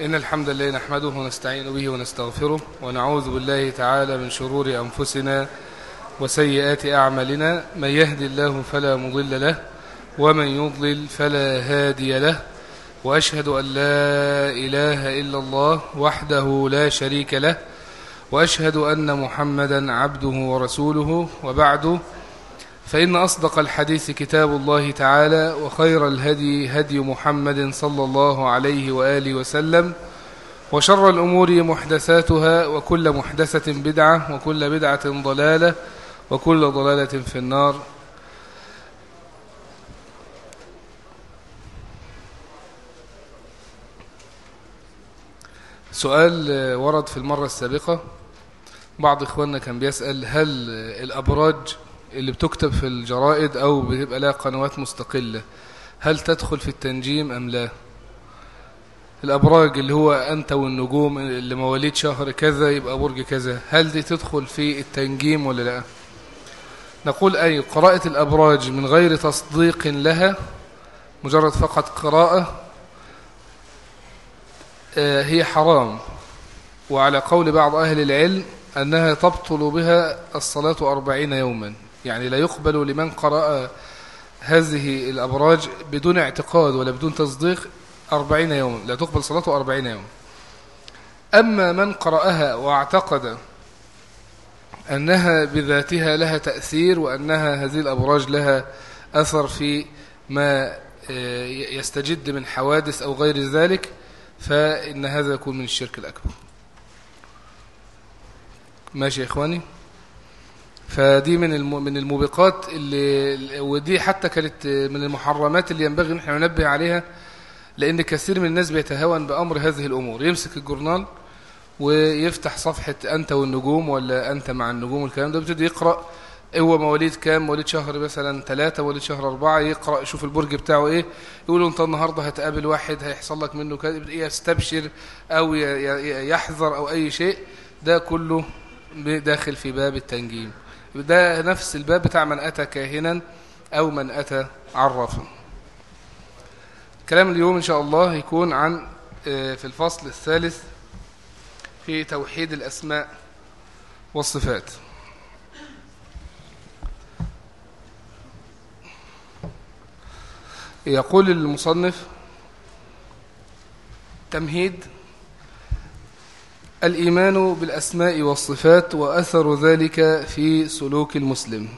إن الحمد لله نحمده ونستعين به ونستغفره ونعوذ بالله تعالى من شرور أنفسنا وسيئات أعمالنا. من يهد الله فلا مضل له ومن يضلل فلا هادي له. وأشهد أن لا إله إلا الله وحده لا شريك له. وأشهد أن محمدا عبده ورسوله. وبعد فإن أصدق الحديث كتاب الله تعالى وخير الهدي هدي محمد صلى الله عليه وآله وسلم وشر الأمور محدثاتها وكل محدثة بدعة وكل بدعة ضلالة وكل ضلالة في النار. سؤال ورد في المرة السابقة بعض إخواننا كان بيسأل هل الأبراج اللي بتكتب في الجرائد أو بتبقى لها قنوات مستقلة. هل تدخل في التنجيم أم لا؟ الأبراج اللي هو أنت والنجوم اللي مواليد شهر كذا يبقى برج كذا. هل دي تدخل في التنجيم ولا لا؟ نقول أي قراءة الأبراج من غير تصديق لها مجرد فقط قراءة هي حرام. وعلى قول بعض أهل العلم أنها تبطل بها الصلاة أربعين يوما. يعني لا يقبل لمن قرأ هذه الأبراج بدون اعتقاد ولا بدون تصديق أربعين يوما لا تقبل صلاته أربعين يوما. أما من قرأها واعتقد أنها بذاتها لها تأثير وأنها هذه الأبراج لها أثر في ما يستجد من حوادث أو غير ذلك فإن هذا يكون من الشرك الأكبر. ماشي يا إخواني؟ فدي من من الموبقات اللي ودي حتى كانت من المحرمات اللي ينبغي إن إحنا ننبه عليها لأن كثير من الناس بيتهاون بأمر هذه الأمور. يمسك الجورنال ويفتح صفحة أنت والنجوم ولا أنت مع النجوم والكلام ده بيبتدي يقرأ هو مواليد كام؟ مواليد شهر مثلا ثلاثة مواليد شهر أربعة يقرأ يشوف البرج بتاعه إيه يقولوا أنت النهاردة هتقابل واحد هيحصل لك منه كذا يستبشر أو يحذر أو أي شيء ده كله داخل في باب التنجيم. ده نفس الباب بتاع من أتى كاهنا أو من أتى عرافا كلام اليوم إن شاء الله يكون عن في الفصل الثالث في توحيد الأسماء والصفات. يقول المصنف تمهيد الإيمان بالأسماء والصفات وأثر ذلك في سلوك المسلم.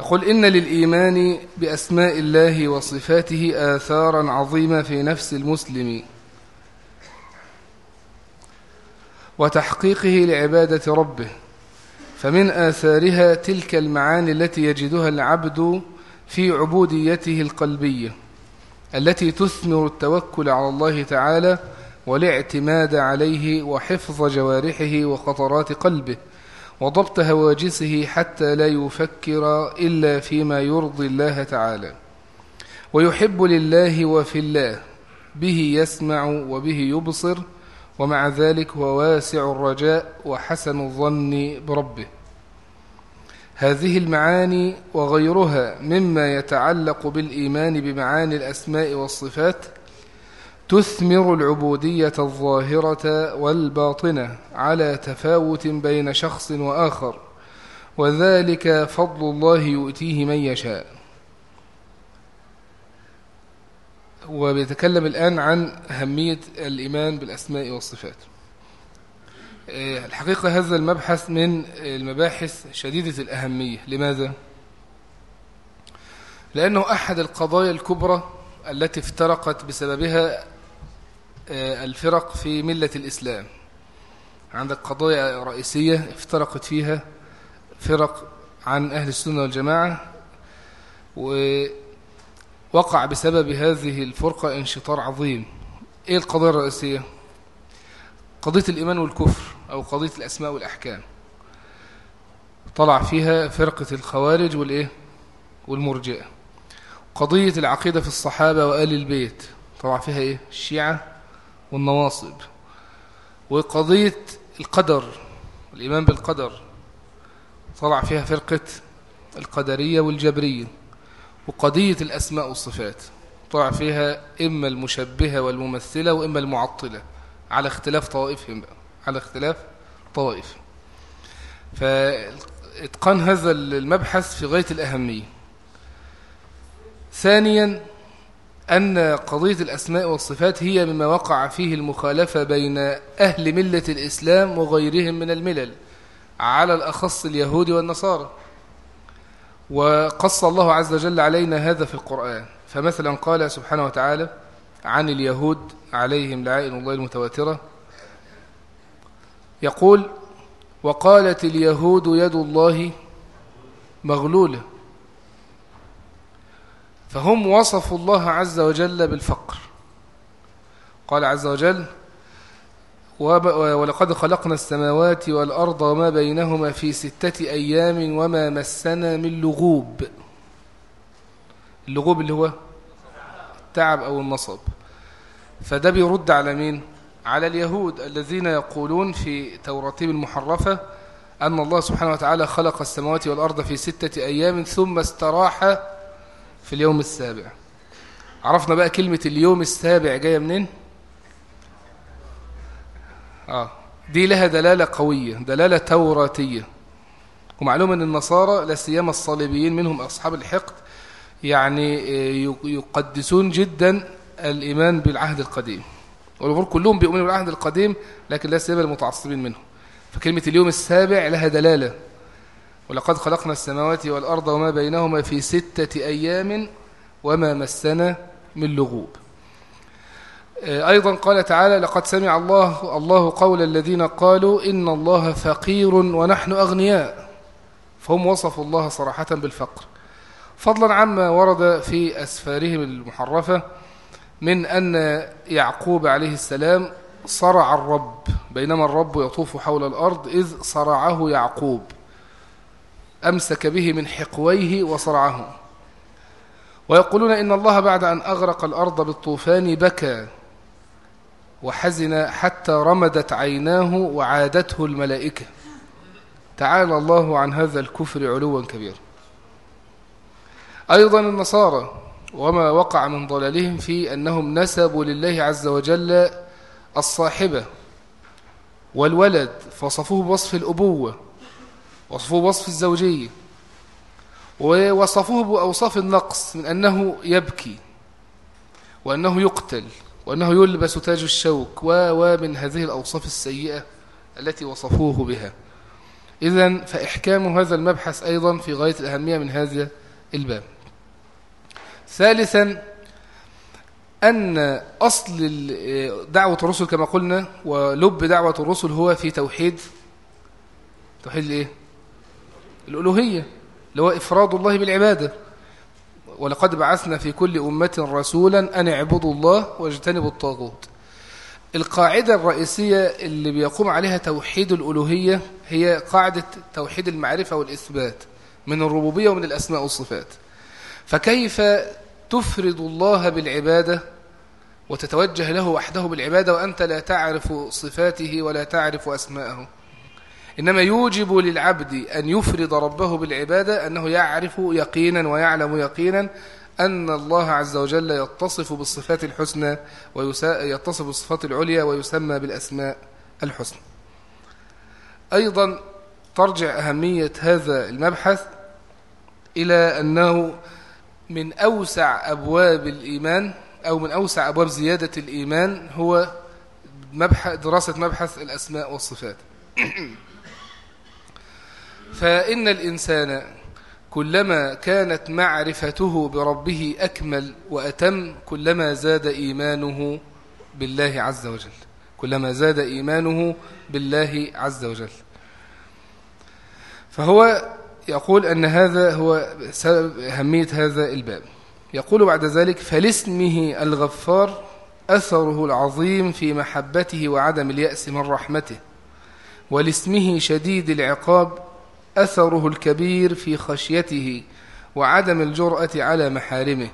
يقول إن للإيمان بأسماء الله وصفاته آثارا عظيمة في نفس المسلم وتحقيقه لعبادة ربه فمن آثارها تلك المعاني التي يجدها العبد في عبوديته القلبية التي تثمر التوكل على الله تعالى والاعتماد عليه وحفظ جوارحه وخطرات قلبه وضبط هواجسه حتى لا يفكر إلا فيما يرضي الله تعالى. ويحب لله وفي الله به يسمع وبه يبصر ومع ذلك هو واسع الرجاء وحسن الظن بربه. هذه المعاني وغيرها مما يتعلق بالإيمان بمعاني الأسماء والصفات تثمر العبودية الظاهرة والباطنة على تفاوت بين شخص وآخر وذلك فضل الله يؤتيه من يشاء. وبيتكلم الآن عن أهمية الإيمان بالأسماء والصفات. الحقيقة هذا المبحث من المباحث شديدة الأهمية. لماذا؟ لأنه أحد القضايا الكبرى التي افترقت بسببها الفرق في ملة الإسلام عندك قضايا رئيسية افترقت فيها فرق عن أهل السنة والجماعة ووقع بسبب هذه الفرقة انشطار عظيم إيه القضايا الرئيسية؟ قضية الإيمان والكفر أو قضية الأسماء والأحكام طلع فيها فرقة الخوارج والإيه؟ والمرجئة قضية العقيدة في الصحابة وآل البيت طلع فيها إيه؟ الشيعة والنواصب. وقضية القدر الإيمان بالقدر. طلع فيها فرقة القدرية والجبرية. وقضية الأسماء والصفات. طلع فيها إما المشبهة والممثلة وإما المعطلة. على اختلاف طوائفهم بقى. على اختلاف طوائف. فإتقان هذا المبحث في غاية الأهمية. ثانيا أن قضية الأسماء والصفات هي مما وقع فيه المخالفة بين أهل ملة الإسلام وغيرهم من الملل على الأخص اليهود والنصارى. وقص الله عز وجل علينا هذا في القرآن. فمثلا قال سبحانه وتعالى عن اليهود عليهم لعائن الله المتواترة يقول وقالت اليهود يد الله مغلولة فهم وصفوا الله عز وجل بالفقر. قال عز وجل ولقد خلقنا السماوات والأرض وما بينهما في ستة أيام وما مسنا من لغوب. اللغوب اللي هو التعب أو النصب. فده بيرد على مين؟ على اليهود الذين يقولون في توراتهم المحرفة أن الله سبحانه وتعالى خلق السماوات والأرض في ستة أيام ثم استراح في اليوم السابع. عرفنا بقى كلمة اليوم السابع جاية منين؟ آه دي لها دلالة قوية دلالة توراتية. ومعلوم أن النصارى لا سيما الصليبيين منهم أصحاب الحقد يعني آه، يقدسون جدا الإيمان بالعهد القديم. والأمور كلهم بيؤمنوا بالعهد القديم لكن لا سيما المتعصبين منهم. فكلمة اليوم السابع لها دلالة. ولقد خلقنا السماوات والأرض وما بينهما في ستة أيام وما مسنا من لغوب. آه، أيضا قال تعالى لقد سمع الله الله قول الذين قالوا إن الله فقير ونحن أغنياء. فهم وصفوا الله صراحة بالفقر. فضلا عما ورد في أسفارهم المحرفة من أن يعقوب عليه السلام صرع الرب بينما الرب يطوف حول الأرض إذ صرعه يعقوب. أمسك به من حقويه وصرعه. ويقولون إن الله بعد أن أغرق الأرض بالطوفان بكى وحزن حتى رمدت عيناه وعادته الملائكة. تعالى الله عن هذا الكفر علوا كبيرا. أيضا النصارى وما وقع من ضلالهم في أنهم نسبوا لله عز وجل الصاحبة والولد فوصفوه بوصف الأبوة. وصفوه بوصف الزوجية. ووصفوه بأوصاف النقص من أنه يبكي وأنه يقتل وأنه يلبس تاج الشوك ومن هذه الأوصاف السيئة التي وصفوه بها. إذا فإحكام هذا المبحث أيضا في غاية الأهمية من هذا الباب. ثالثا أن أصل دعوة الرسل كما قلنا ولب دعوة الرسل هو في توحيد. توحيد الإيه؟ الألوهية اللي هو إفراد الله بالعبادة. ولقد بعثنا في كل أمة رسولا أن اعبدوا الله واجتنبوا الطاغوت. القاعدة الرئيسية اللي بيقوم عليها توحيد الألوهية هي قاعدة توحيد المعرفة والإثبات من الربوبية ومن الأسماء والصفات. فكيف تفرد الله بالعبادة وتتوجه له وحده بالعبادة وأنت لا تعرف صفاته ولا تعرف أسماءه؟ إنما يوجب للعبد أن يفرد ربه بالعبادة أنه يعرف يقينا ويعلم يقينا أن الله عز وجل يتصف بالصفات الحسنى ويتصف بالصفات العليا ويسمى بالأسماء الحسنى. أيضا ترجع أهمية هذا المبحث إلى أنه من أوسع أبواب الإيمان أو من أوسع أبواب زيادة الإيمان هو مبحث دراسة مبحث الأسماء والصفات. فإن الإنسان كلما كانت معرفته بربه أكمل وأتم كلما زاد إيمانه بالله عز وجل. كلما زاد إيمانه بالله عز وجل. فهو يقول أن هذا هو سبب أهمية هذا الباب. يقول بعد ذلك فلاسمه الغفار أثره العظيم في محبته وعدم اليأس من رحمته ولاسمه شديد العقاب أثره الكبير في خشيته وعدم الجرأة على محارمه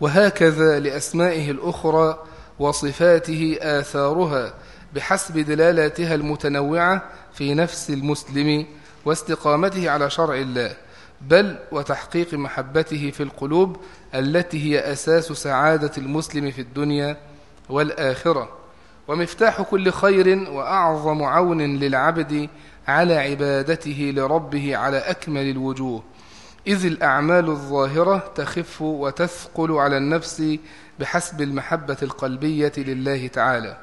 وهكذا لأسمائه الأخرى وصفاته آثارها بحسب دلالاتها المتنوعة في نفس المسلم واستقامته على شرع الله بل وتحقيق محبته في القلوب التي هي أساس سعادة المسلم في الدنيا والآخرة. ومفتاح كل خير وأعظم عون للعبد على عبادته لربه على أكمل الوجوه. إذ الأعمال الظاهرة تخف وتثقل على النفس بحسب المحبة القلبية لله تعالى.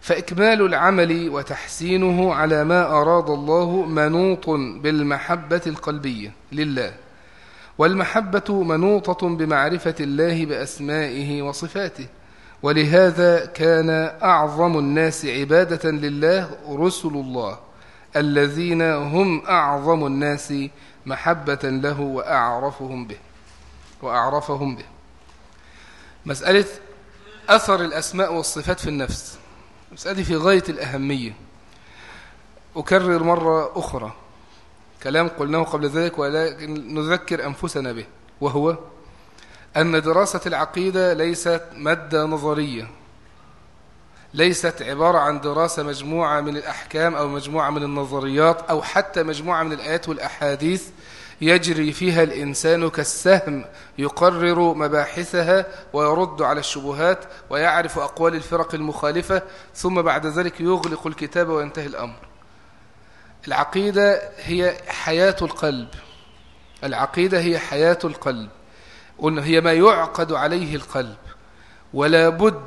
فإكمال العمل وتحسينه على ما أراد الله منوط بالمحبة القلبية لله. والمحبة منوطة بمعرفة الله بأسمائه وصفاته. ولهذا كان أعظم الناس عبادة لله رسل الله. الذين هم أعظم الناس محبة له وأعرفهم به وأعرفهم به. مسألة أثر الأسماء والصفات في النفس. مسألة في غاية الأهمية. أكرر مرة أخرى. كلام قلناه قبل ذلك ولكن نذكر أنفسنا به وهو أن دراسة العقيدة ليست مادة نظرية. ليست عبارة عن دراسة مجموعة من الأحكام أو مجموعة من النظريات أو حتى مجموعة من الآيات والأحاديث يجري فيها الإنسان كالسهم يقرر مباحثها ويرد على الشبهات ويعرف أقوال الفرق المخالفة ثم بعد ذلك يغلق الكتاب وينتهي الأمر. العقيدة هي حياة القلب. العقيدة هي حياة القلب. هي ما يعقد عليه القلب. ولا بد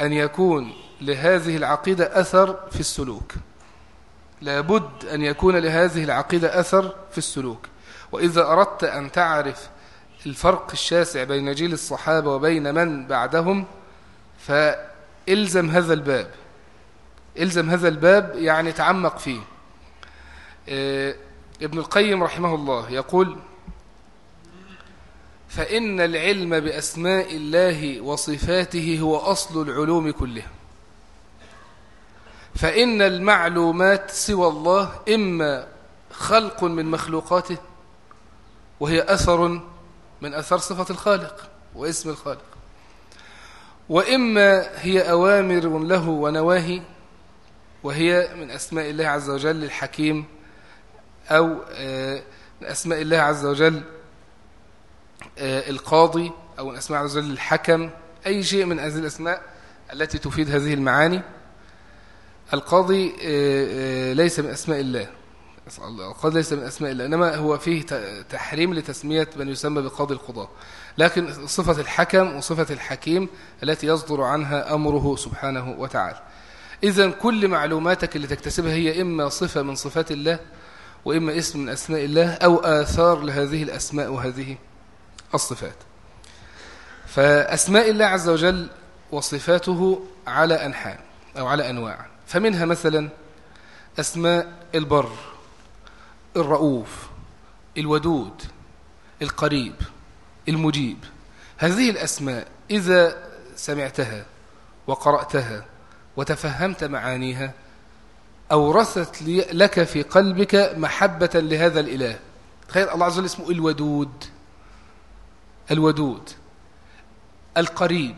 أن يكون لهذه العقيدة أثر في السلوك. لابد أن يكون لهذه العقيدة أثر في السلوك. وإذا أردت أن تعرف الفرق الشاسع بين جيل الصحابة وبين من بعدهم فإلزم هذا الباب. إلزم هذا الباب يعني تعمق فيه. آه، ابن القيم رحمه الله يقول فإن العلم بأسماء الله وصفاته هو أصل العلوم كلها. فإن المعلومات سوى الله إما خلق من مخلوقاته وهي أثر من أثر صفة الخالق واسم الخالق وإما هي أوامر له ونواهي وهي من أسماء الله عز وجل الحكيم أو آه، من أسماء الله عز وجل آه، القاضي أو من أسماء عز وجل الحكم أي شيء من هذه الأسماء التي تفيد هذه المعاني. القاضي آه، ليس من أسماء الله. القاضي ليس من أسماء الله إنما هو فيه تحريم لتسمية من يسمى بقاضي القضاء. لكن صفة الحكم وصفة الحكيم التي يصدر عنها أمره سبحانه وتعالى. إذا كل معلوماتك اللي تكتسبها هي إما صفة من صفات الله وإما اسم من أسماء الله أو آثار لهذه الأسماء وهذه الصفات. فأسماء الله عز وجل وصفاته على أنحاء أو على أنواع. فمنها مثلا أسماء البر الرؤوف الودود القريب المجيب. هذه الأسماء إذا سمعتها وقرأتها وتفهمت معانيها أورثت لك في قلبك محبة لهذا الإله. تخيل الله عز وجل اسمه الودود الودود القريب.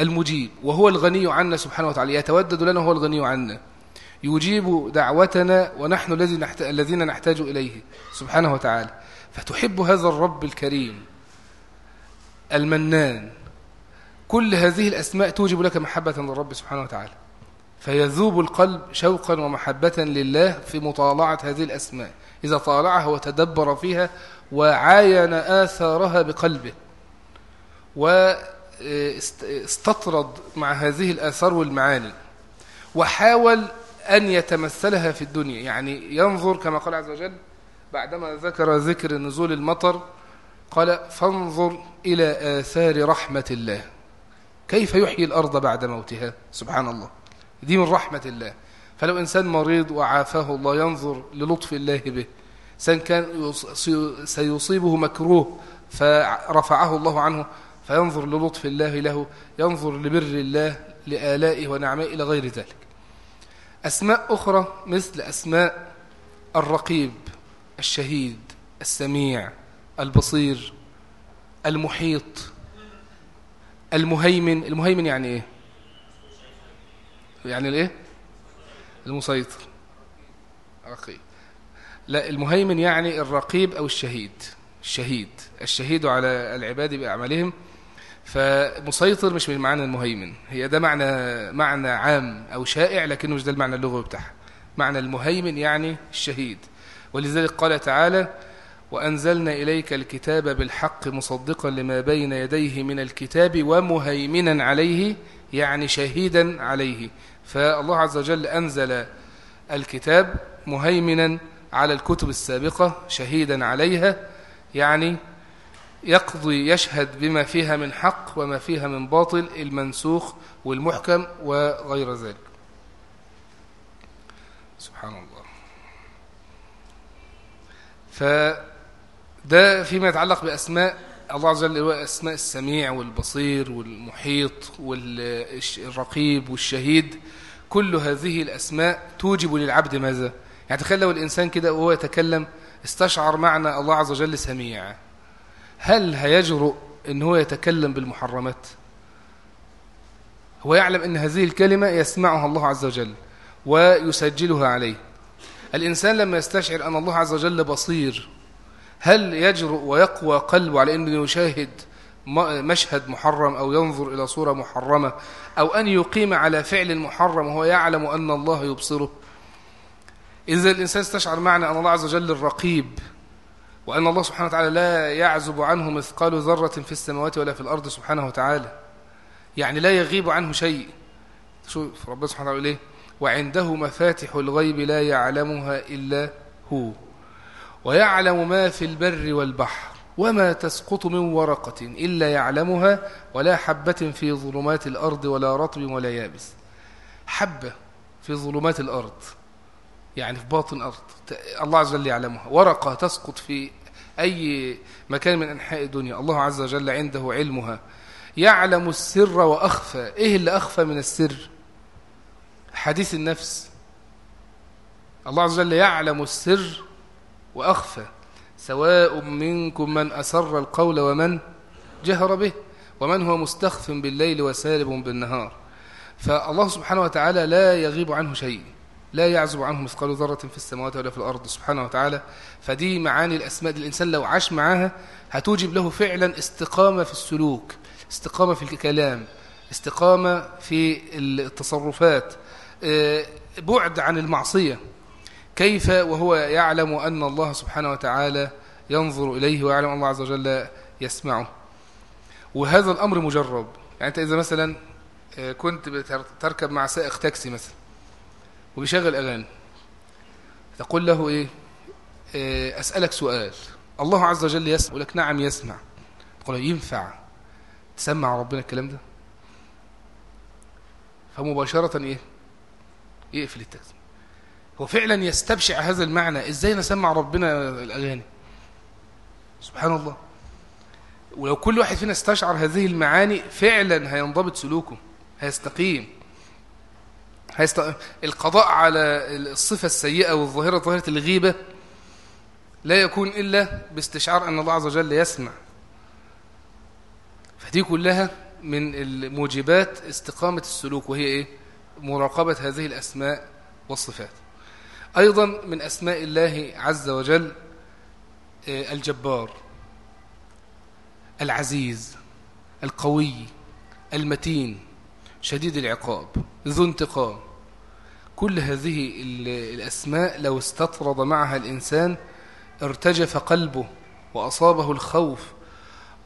المجيب وهو الغني عنا سبحانه وتعالى يتودد لنا وهو الغني عنا. يجيب دعوتنا ونحن الذين نحتاج إليه سبحانه وتعالى. فتحب هذا الرب الكريم المنان. كل هذه الأسماء توجب لك محبة للرب سبحانه وتعالى. فيذوب القلب شوقا ومحبة لله في مطالعة هذه الأسماء. إذا طالعها وتدبر فيها وعاين آثارها بقلبه واستطرد مع هذه الآثار والمعاني وحاول أن يتمثلها في الدنيا. يعني ينظر كما قال عز وجل بعدما ذكر ذكر نزول المطر قال فانظر إلى آثار رحمة الله. كيف يحيي الأرض بعد موتها؟ سبحان الله. دي من رحمة الله. فلو إنسان مريض وعافاه الله ينظر للطف الله به. إنسان كان سيصيبه مكروه فرفعه الله عنه. فينظر للطف الله له ينظر لبر الله لآلائه ونعمه إلى غير ذلك. أسماء أخرى مثل أسماء الرقيب الشهيد السميع البصير المحيط المهيمن. المهيمن يعني إيه؟ يعني الإيه؟ المسيطر. رقيب. لا المهيمن يعني الرقيب أو الشهيد. الشهيد. الشهيد على العباد بأعمالهم فمسيطر مش من معنى المهيمن. هي ده معنى معنى عام أو شائع لكنه مش ده المعنى اللغوي بتاعها. معنى المهيمن يعني الشهيد. ولذلك قال تعالى وأنزلنا إليك الكتاب بالحق مصدقا لما بين يديه من الكتاب ومهيمنا عليه يعني شهيدا عليه. فالله عز وجل أنزل الكتاب مهيمنا على الكتب السابقة شهيدا عليها يعني يقضي يشهد بما فيها من حق وما فيها من باطل المنسوخ والمحكم وغير ذلك. سبحان الله. فده فيما يتعلق بأسماء الله عز وجل هو أسماء السميع والبصير والمحيط والرقيب والشهيد. كل هذه الأسماء توجب للعبد ماذا؟ يعني تخيل لو الإنسان كده وهو يتكلم استشعر معنى الله عز وجل سميع هل هيجرؤ إن هو يتكلم بالمحرمات؟ هو يعلم إن هذه الكلمة يسمعها الله عز وجل ويسجلها عليه. الإنسان لما يستشعر أن الله عز وجل بصير هل يجرؤ ويقوى قلبه على أنه يشاهد مشهد محرم أو ينظر إلى صورة محرمة أو أن يقيم على فعل محرم وهو يعلم أن الله يبصره؟ إذا الإنسان استشعر معنى أن الله عز وجل الرقيب وأن الله سبحانه وتعالى لا يعزب عنه مثقال ذرة في السماوات ولا في الأرض سبحانه وتعالى. يعني لا يغيب عنه شيء. شوف ربنا سبحانه وتعالى إيه؟ وعنده مفاتح الغيب لا يعلمها إلا هو. ويعلم ما في البر والبحر وما تسقط من ورقة إلا يعلمها ولا حبة في ظلمات الأرض ولا رطب ولا يابس. حبة في ظلمات الأرض. يعني في باطن الأرض. الله عز وجل يعلمها. ورقة تسقط في أي مكان من أنحاء الدنيا. الله عز وجل عنده علمها. يعلم السر وأخفى. إيه اللي أخفى من السر؟ حديث النفس. الله عز وجل يعلم السر وأخفى. سواء منكم من أسر القول ومن جهر به ومن هو مستخف بالليل وسارب بالنهار. فالله سبحانه وتعالى لا يغيب عنه شيء. لا يعزب عنه مثقال ذرة في السماوات ولا في الأرض سبحانه وتعالى. فدي معاني الأسماء دي الإنسان لو عاش معاها هتوجب له فعلا استقامة في السلوك استقامة في الكلام استقامة في التصرفات. آه، بعد عن المعصية. كيف وهو يعلم أن الله سبحانه وتعالى ينظر إليه ويعلم أن الله عز وجل يسمعه. وهذا الأمر مجرب. يعني أنت إذا مثلا آه، كنت تركب مع سائق تاكسي مثلا. وبيشغل أغاني. تقول له إيه؟ آه، أسألك سؤال. الله عز وجل يسمع يقول لك نعم يسمع. تقول له ينفع تسمع ربنا الكلام ده؟ فمباشرة إيه؟ يقفل التاكسي هو فعلا يستبشع هذا المعنى؟ إزاي نسمع ربنا الأغاني؟ سبحان الله. ولو كل واحد فينا استشعر هذه المعاني فعلا هينضبط سلوكه هيستقيم. هيست... القضاء على الصفة السيئة والظاهرة ظاهرة الغيبة لا يكون إلا باستشعار أن الله عز وجل يسمع. فدي كلها من الموجبات استقامة السلوك وهي إيه؟ مراقبة هذه الأسماء والصفات. أيضا من أسماء الله عز وجل آه، الجبار العزيز القوي المتين. شديد العقاب ذو انتقام. كل هذه الأسماء لو استطرد معها الإنسان ارتجف قلبه وأصابه الخوف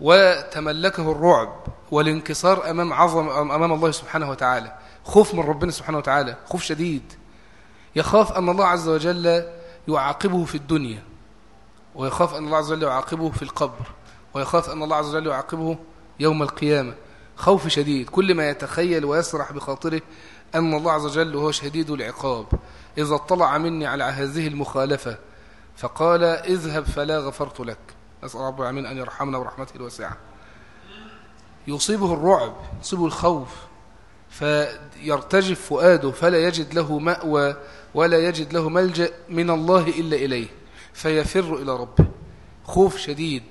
وتملكه الرعب والانكسار أمام عظم أمام الله سبحانه وتعالى. خوف من ربنا سبحانه وتعالى خوف شديد. يخاف أن الله عز وجل يعاقبه في الدنيا ويخاف أن الله عز وجل يعاقبه في القبر ويخاف أن الله عز وجل يعاقبه يوم القيامة. خوف شديد. كل ما يتخيل ويسرح بخاطره أن الله عز وجل هو شديد العقاب. إذا اطلع مني على هذه المخالفة فقال اذهب فلا غفرت لك. أسأل رب العالمين أن يرحمنا برحمته الواسعة. يصيبه الرعب يصيبه الخوف فيرتجف فؤاده فلا يجد له مأوى ولا يجد له ملجأ من الله إلا إليه فيفر إلى ربه. خوف شديد.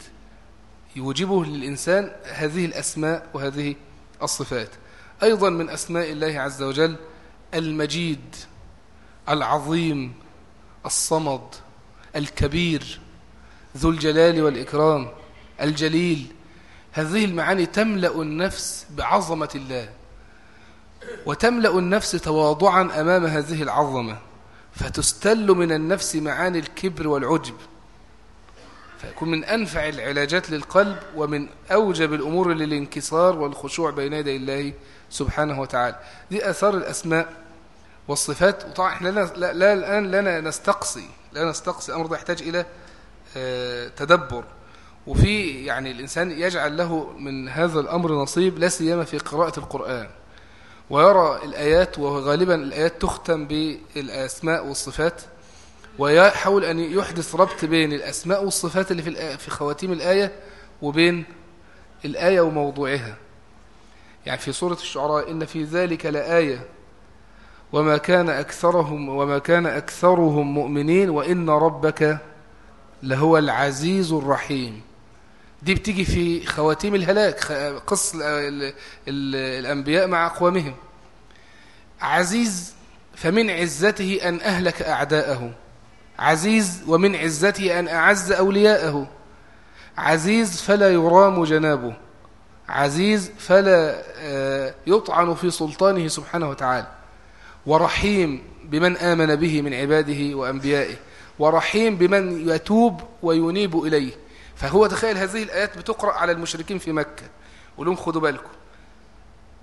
يوجبه للإنسان هذه الأسماء وهذه الصفات. أيضا من أسماء الله عز وجل المجيد العظيم الصمد الكبير ذو الجلال والإكرام الجليل. هذه المعاني تملأ النفس بعظمة الله وتملأ النفس تواضعا أمام هذه العظمة فتستل من النفس معاني الكبر والعجب. فيكون من أنفع العلاجات للقلب ومن أوجب الأمور للانكسار والخشوع بين يدي الله سبحانه وتعالى. دي أثار الأسماء والصفات. وطبعا إحنا لا, لا, لا الآن لنا نستقصي لا نستقصي الأمر ده يحتاج إلى آه، تدبر. وفي يعني الإنسان يجعل له من هذا الأمر نصيب لا سيما في قراءة القرآن. ويرى الآيات وغالبا الآيات تختم بالأسماء والصفات. ويحاول أن يحدث ربط بين الأسماء والصفات اللي في في خواتيم الآية وبين الآية وموضوعها. يعني في سورة الشعراء إن في ذلك لآية. وما كان أكثرهم وما كان أكثرهم مؤمنين وإن ربك لهو العزيز الرحيم. دي بتيجي في خواتيم الهلاك قص الأنبياء مع أقوامهم. عزيز فمن عزته أن أهلك أعداءه. عزيز ومن عزته أن أعز أولياءه. عزيز فلا يرام جنابه. عزيز فلا آه، يطعن في سلطانه سبحانه وتعالى. ورحيم بمن آمن به من عباده وأنبيائه. ورحيم بمن يتوب وينيب إليه. فهو تخيل هذه الآيات بتقرأ على المشركين في مكة. ولهم خدوا بالكم.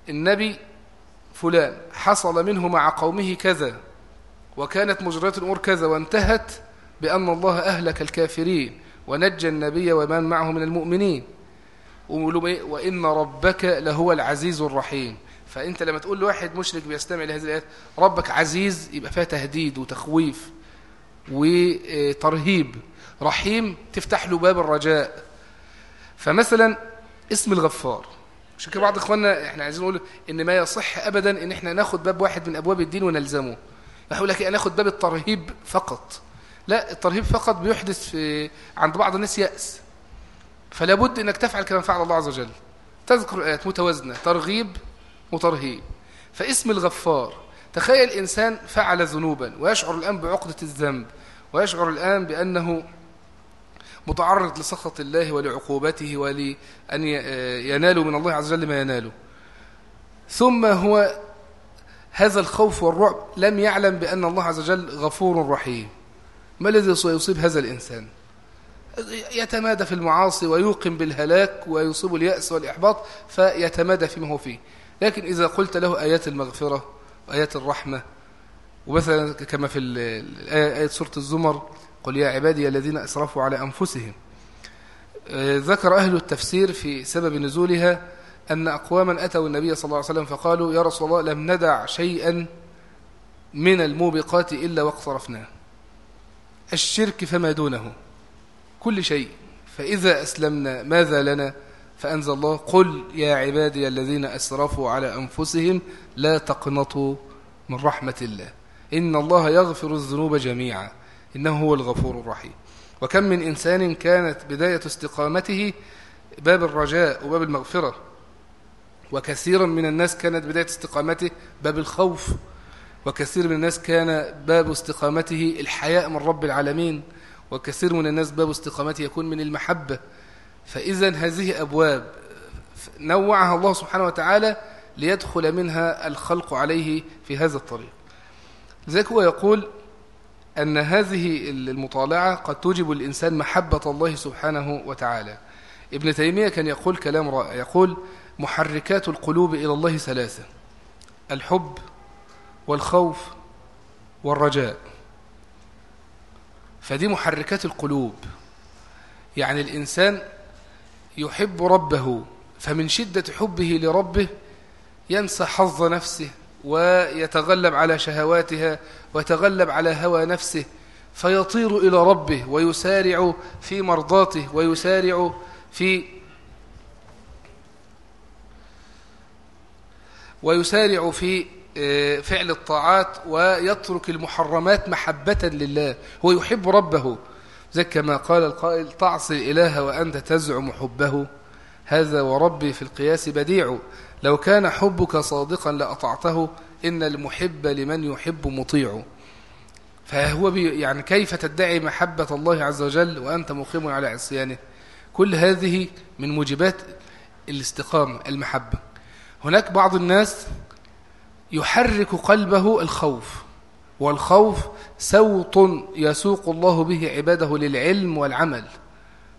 النبي فلان حصل منه مع قومه كذا. وكانت مجريات الأمور كذا وانتهت بأن الله أهلك الكافرين ونجى النبي ومن معه من المؤمنين. إيه؟ وإن ربك لهو العزيز الرحيم. فأنت لما تقول لواحد مشرك بيستمع لهذه الآيات ربك عزيز يبقى فيها تهديد وتخويف وترهيب. رحيم تفتح له باب الرجاء. فمثلا اسم الغفار. عشان كده بعض إخواننا إحنا عايزين نقول إن ما يصح ابدا إن إحنا ناخد باب واحد من أبواب الدين ونلزمه. يقول لك إيه، اخد باب الترهيب فقط. لا الترهيب فقط بيحدث في عند بعض الناس يأس. فلا بد أنك تفعل كما فعل الله عز وجل. تذكر آيات متوازنة ترغيب وترهيب. فاسم الغفار تخيل إنسان فعل ذنوبا ويشعر الآن بعقدة الذنب ويشعر الآن بأنه متعرض لسخط الله ولعقوبته ولأن ينال من الله عز وجل ما يناله. ثم هو هذا الخوف والرعب لم يعلم بأن الله عز وجل غفور رحيم. ما الذي سيصيب هذا الإنسان؟ يتمادى في المعاصي ويوقن بالهلاك ويصيب اليأس والإحباط فيتمادى فيما هو فيه. لكن إذا قلت له آيات المغفرة وآيات الرحمة ومثلا كما في آية سورة الزمر قل يا عبادي الذين أسرفوا على أنفسهم. آه، ذكر أهل التفسير في سبب نزولها أن أقواما أتوا النبي صلى الله عليه وسلم فقالوا يا رسول الله لم ندع شيئا من الموبقات إلا واقترفناه. الشرك فما دونه كل شيء. فإذا أسلمنا ماذا لنا؟ فأنزل الله قل يا عبادي الذين أسرفوا على أنفسهم لا تقنطوا من رحمة الله. إن الله يغفر الذنوب جميعا إنه هو الغفور الرحيم. وكم من إنسان كانت بداية استقامته باب الرجاء وباب المغفرة. وكثيرا من الناس كانت بداية استقامته باب الخوف وكثير من الناس كان باب استقامته الحياء من رب العالمين وكثير من الناس باب استقامته يكون من المحبة. فإذا هذه أبواب نوعها الله سبحانه وتعالى ليدخل منها الخلق عليه في هذا الطريق. لذلك هو يقول أن هذه المطالعة قد توجب الإنسان محبة الله سبحانه وتعالى. ابن تيمية كان يقول كلام رائع يقول محركات القلوب إلى الله ثلاثة الحب والخوف والرجاء. فدي محركات القلوب. يعني الإنسان يحب ربه فمن شدة حبه لربه ينسى حظ نفسه ويتغلب على شهواتها ويتغلب على هوى نفسه فيطير إلى ربه ويسارع في مرضاته ويسارع في ويسارع في آه، فعل الطاعات ويترك المحرمات محبة لله. هو يحب ربه. زي كما قال القائل تعصي الإله وأنت تزعم حبه. هذا وربي في القياس بديع. لو كان حبك صادقا لأطعته إن المحب لمن يحب مطيع. فهو بي يعني كيف تدعي محبة الله عز وجل وأنت مقيم على عصيانه؟ كل هذه من موجبات الاستقامة المحبة. هناك بعض الناس يحرك قلبه الخوف والخوف سوط يسوق الله به عباده للعلم والعمل.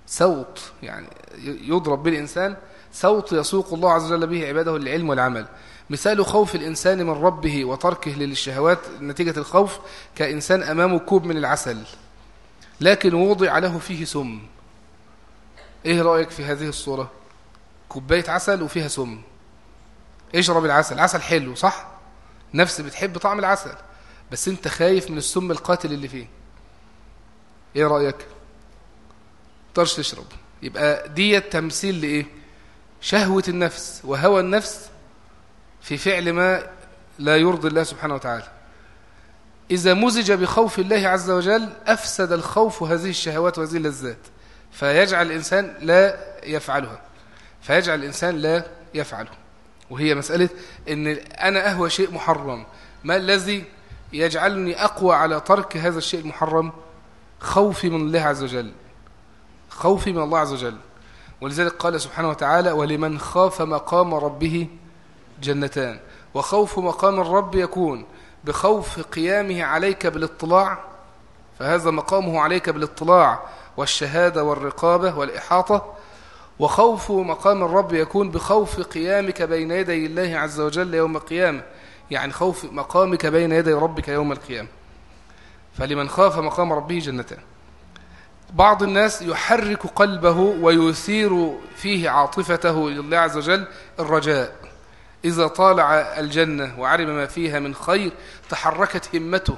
سوط يعني يضرب بالإنسان سوط يسوق الله عز وجل به عباده للعلم والعمل. مثال خوف الإنسان من ربه وتركه للشهوات نتيجة الخوف كإنسان أمامه كوب من العسل لكن وضع له فيه سم. إيه رأيك في هذه الصورة؟ كوباية عسل وفيها سم. اشرب العسل. عسل حلو صح؟ نفس بتحب طعم العسل. بس انت خايف من السم القاتل اللي فيه. إيه رأيك؟ ترش تشرب. يبقى دي تمثيل لإيه؟ شهوة النفس وهوى النفس في فعل ما لا يرضي الله سبحانه وتعالى. إذا مزج بخوف الله عز وجل أفسد الخوف هذه الشهوات وهذه اللذات. فيجعل الإنسان لا يفعلها. فيجعل الإنسان لا يفعله. وهي مسألة أن أنا أهوى شيء محرم. ما الذي يجعلني أقوى على ترك هذا الشيء المحرم؟ خوفي من الله عز وجل. خوفي من الله عز وجل. ولذلك قال سبحانه وتعالى ولمن خاف مقام ربه جنتان وخوف مقام الرب يكون بخوف قيامه عليك بالاطلاع فهذا مقامه عليك بالاطلاع والشهادة والرقابة والإحاطة. وخوف مقام الرب يكون بخوف قيامك بين يدي الله عز وجل يوم القيامة. يعني خوف مقامك بين يدي ربك يوم القيامة. فلمن خاف مقام ربه جنتان. بعض الناس يحرك قلبه ويثير فيه عاطفته لله عز وجل الرجاء. إذا طالع الجنة وعلم ما فيها من خير تحركت همته.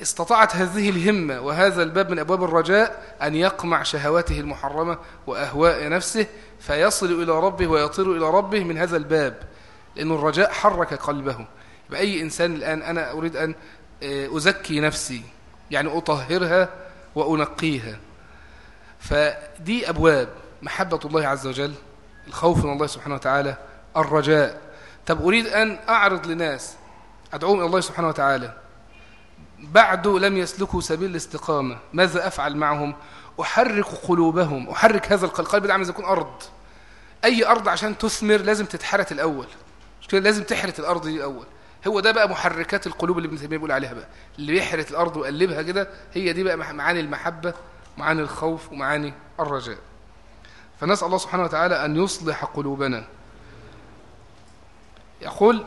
واستطاعت هذه الهمة وهذا الباب من أبواب الرجاء أن يقمع شهواته المحرمة وأهواء نفسه فيصل إلى ربه ويطير إلى ربه من هذا الباب لأن الرجاء حرك قلبه. بأي إنسان الآن أنا أريد أن آه، أزكي نفسي يعني أطهرها وأنقيها. فدي أبواب محبة الله عز وجل الخوف من الله سبحانه وتعالى الرجاء. طب أريد أن أعرض لناس أدعوهم إلى الله سبحانه وتعالى. بعد لم يسلكوا سبيل الاستقامة ماذا أفعل معهم؟ أحرك قلوبهم أحرك هذا القلب القلب ده عامل يكون أرض. أي أرض عشان تثمر لازم تتحرث الأول. مش كده؟ لازم تحرث الأرض دي الأول. هو ده بقى محركات القلوب اللي ابن تيمية بيقول عليها بقى. اللي بيحرث الأرض ويقلبها كده هي دي بقى معاني المحبة معاني الخوف ومعاني الرجاء. فنسأل الله سبحانه وتعالى أن يصلح قلوبنا. يقول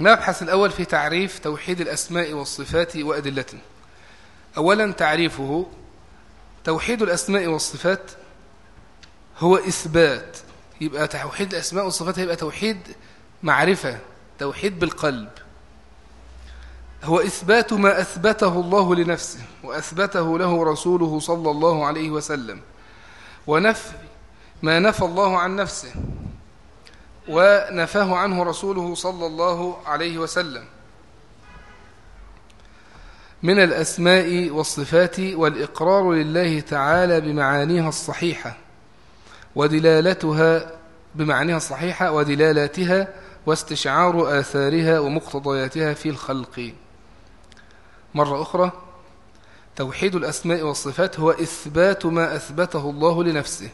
نبحث الأول في تعريف توحيد الأسماء والصفات وأدلته أولا تعريفه توحيد الأسماء والصفات هو إثبات. يبقى توحيد الأسماء والصفات يبقى توحيد معرفة توحيد بالقلب. هو إثبات ما أثبته الله لنفسه وأثبته له رسوله صلى الله عليه وسلم. ونفي ما نفى الله عن نفسه. ونفاه عنه رسوله صلى الله عليه وسلم. من الأسماء والصفات والإقرار لله تعالى بمعانيها الصحيحة ودلالتها بمعانيها الصحيحة ودلالاتها واستشعار آثارها ومقتضياتها في الخلق. مرة أخرى توحيد الأسماء والصفات هو إثبات ما أثبته الله لنفسه.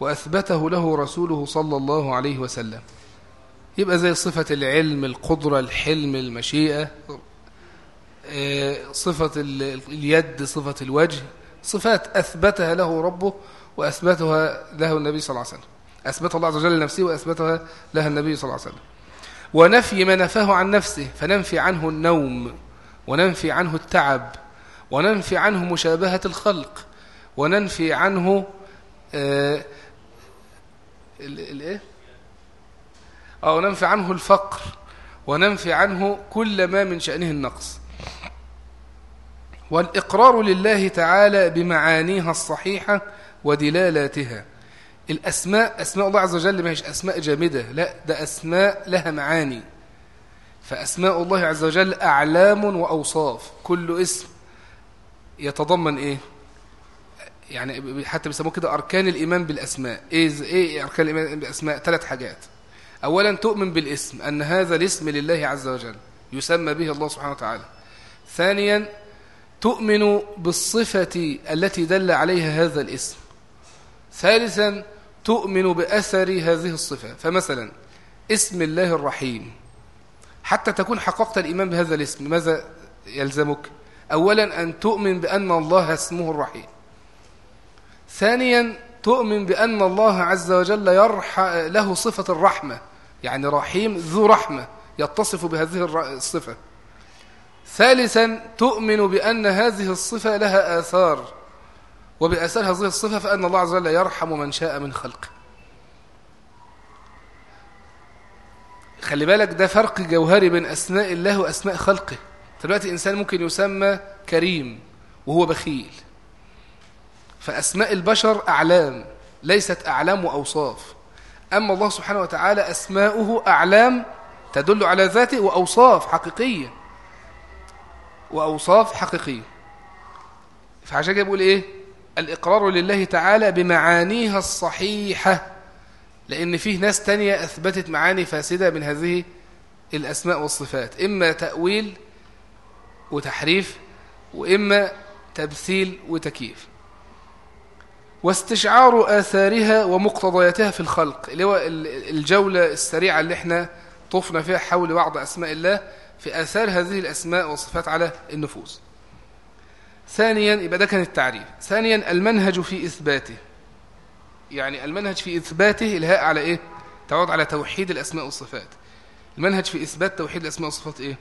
وأثبته له رسوله صلى الله عليه وسلم. يبقى زي صفة العلم القدرة الحلم المشيئة آه، صفة اليد صفة الوجه صفات أثبتها له ربه وأثبتها له النبي صلى الله عليه وسلم. أثبت الله عز وجل لنفسه وأثبتها لها النبي صلى الله عليه وسلم. ونفي ما نفاه عن نفسه فننفي عنه النوم وننفي عنه التعب وننفي عنه مشابهة الخلق وننفي عنه آه الايه أو ننفي عنه الفقر وننفي عنه كل ما من شأنه النقص. والإقرار لله تعالى بمعانيها الصحيحة ودلالاتها. الأسماء أسماء الله عز وجل ما هيش أسماء جامدة لا ده أسماء لها معاني. فأسماء الله عز وجل أعلام وأوصاف كل اسم يتضمن إيه؟ يعني حتى بيسموه كده أركان الإيمان بالأسماء. إيه, إيه أركان الإيمان بالأسماء؟ ثلاث حاجات. أولا تؤمن بالاسم أن هذا الاسم لله عز وجل يسمى به الله سبحانه وتعالى. ثانيا تؤمن بالصفة التي دل عليها هذا الاسم. ثالثا تؤمن بأثر هذه الصفة. فمثلا اسم الله الرحيم. حتى تكون حققت الإيمان بهذا الاسم ماذا يلزمك؟ أولا أن تؤمن بأن الله اسمه الرحيم. ثانيا تؤمن بأن الله عز وجل يرح له صفة الرحمة. يعني رحيم ذو رحمة يتصف بهذه الصفة. ثالثا تؤمن بأن هذه الصفة لها آثار. وبأثار هذه الصفة فأن الله عز وجل يرحم من شاء من خلقه خلي بالك ده فرق جوهري بين أسماء الله وأسماء خلقه. دلوقتي إنسان ممكن يسمى كريم وهو بخيل. فأسماء البشر أعلام ليست أعلام وأوصاف أما الله سبحانه وتعالى أسماؤه أعلام تدل على ذاته وأوصاف حقيقية. وأوصاف حقيقية. فعشان كده بيقول إيه؟ الإقرار لله تعالى بمعانيها الصحيحة. لأن فيه ناس تانية أثبتت معاني فاسدة من هذه الأسماء والصفات. إما تأويل وتحريف وإما تمثيل وتكييف. واستشعار آثارها ومقتضياتها في الخلق اللي هو الجولة السريعة اللي إحنا طفنا فيها حول بعض أسماء الله في آثار هذه الأسماء والصفات على النفوس. ثانيا يبقى ده كان التعريف. ثانيا المنهج في إثباته. يعني المنهج في إثباته إلهاء على إيه؟ تعود على توحيد الأسماء والصفات. المنهج في إثبات توحيد الأسماء والصفات إيه؟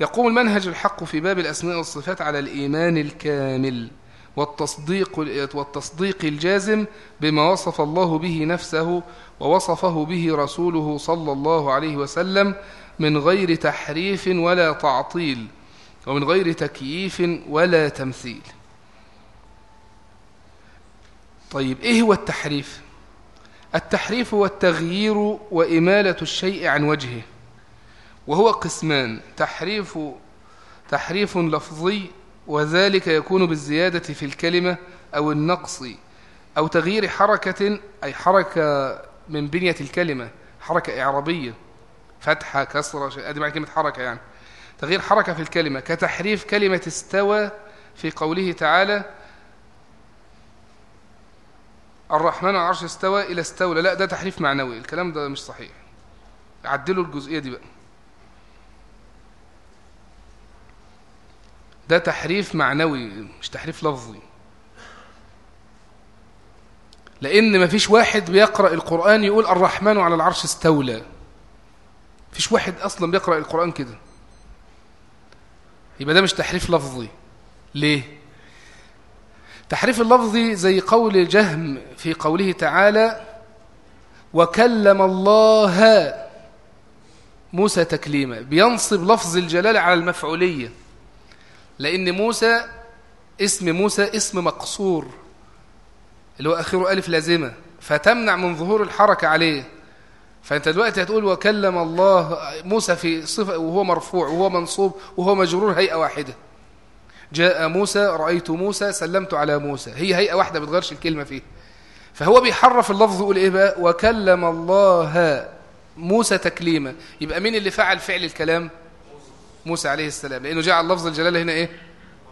يقوم المنهج الحق في باب الأسماء والصفات على الإيمان الكامل. والتصديق, والتصديق الجازم بما وصف الله به نفسه ووصفه به رسوله صلى الله عليه وسلم من غير تحريف ولا تعطيل ومن غير تكييف ولا تمثيل طيب إيه هو التحريف؟ التحريف هو التغيير وإمالة الشيء عن وجهه وهو قسمان تحريف تحريف لفظي وذلك يكون بالزيادة في الكلمة أو النقص أو تغيير حركة أي حركة من بنية الكلمة حركة إعرابية فتحة كسرة هذه معنى كلمة حركة يعني. تغيير حركة في الكلمة كتحريف كلمة استوى في قوله تعالى الرحمن على العرش استوى إلى استولى. لا ده تحريف معنوي الكلام ده مش صحيح. عدلوا الجزئية دي بقى. ده تحريف معنوي مش تحريف لفظي. لأن مفيش واحد بيقرأ القرآن يقول الرحمن على العرش استولى. مفيش واحد أصلا بيقرأ القرآن كده. يبقى ده مش تحريف لفظي. ليه؟ تحريف اللفظي زي قول جهم في قوله تعالى وكلم الله موسى تكليما. بينصب لفظ الجلال على المفعولية. لأن موسى اسم موسى اسم مقصور اللي هو آخره ألف لازمة فتمنع من ظهور الحركة عليه. فأنت دلوقتي هتقول وكلم الله موسى في صفة وهو مرفوع وهو منصوب وهو مجرور هيئة واحدة. جاء موسى رأيت موسى سلمت على موسى. هي هيئة واحدة بتغيرش الكلمة فيه. فهو بيحرف اللفظ يقول إيه بقى؟ وكلم الله موسى تكليما. يبقى مين اللي فعل فعل الكلام؟ موسى عليه السلام لأنه جعل لفظ الجلالة هنا إيه؟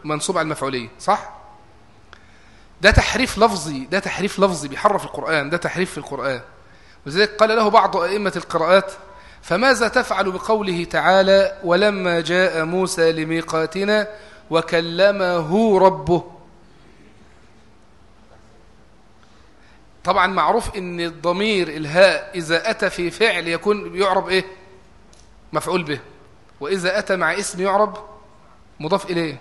منصوب على المفعولية صح؟ ده تحريف لفظي ده تحريف لفظي بيحرف القرآن ده تحريف في القرآن. ولذلك قال له بعض أئمة القراءات فماذا تفعل بقوله تعالى ولما جاء موسى لميقاتنا وكلمه ربه طبعا معروف إن الضمير الهاء إذا أتى في فعل يكون يعرب إيه؟ مفعول به. وإذا أتى مع اسم يعرب مضاف إليه.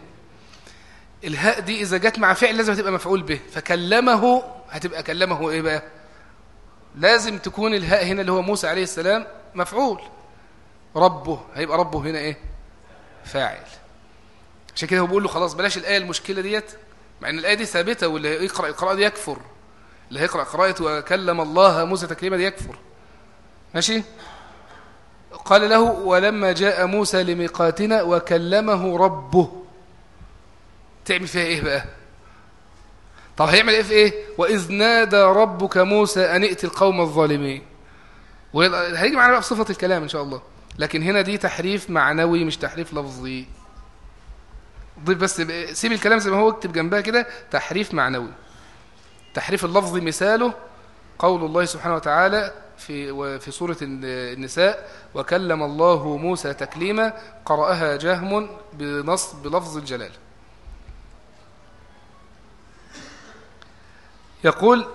الهاء دي إذا جت مع فعل لازم تبقى مفعول به. فكلمه هتبقى كلمه إيه بقى؟ لازم تكون الهاء هنا اللي هو موسى عليه السلام مفعول. ربه هيبقى ربه هنا إيه؟ فاعل. عشان كده هو بيقول له خلاص بلاش الآية المشكلة ديت مع إن الآية دي ثابتة واللي يقرأ القراءة دي يكفر. اللي هيقرأ قراءة وكلم الله موسى تكليما دي يكفر. ماشي؟ قال له ولما جاء موسى لميقاتنا وكلمه ربه. تعمل فيها إيه بقى؟ طب هيعمل إيه في إيه؟ وإذ نادى ربك موسى أن ائت القوم الظالمين. هيجي معنا بقى في صفة الكلام إن شاء الله. لكن هنا دي تحريف معنوي مش تحريف لفظي. ضيف بس سيب الكلام زي ما هو اكتب جنبها كده تحريف معنوي. تحريف اللفظ مثاله قول الله سبحانه وتعالى في في سورة النساء وكلم الله موسى تكليما قرأها جهم بنص بلفظ الجلال. يقول